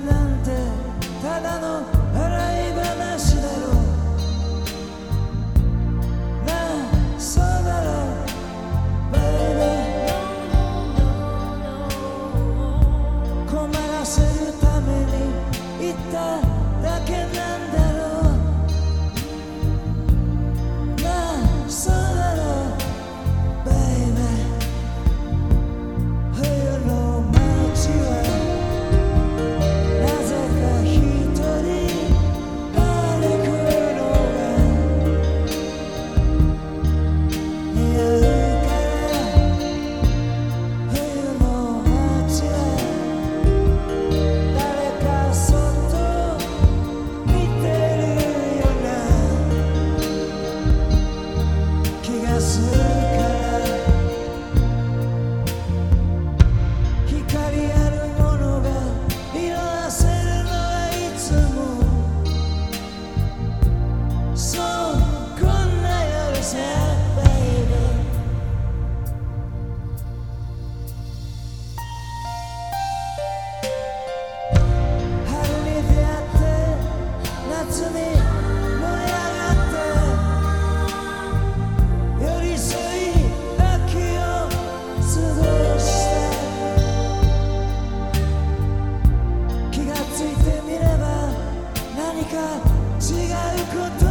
なんてただの違うこと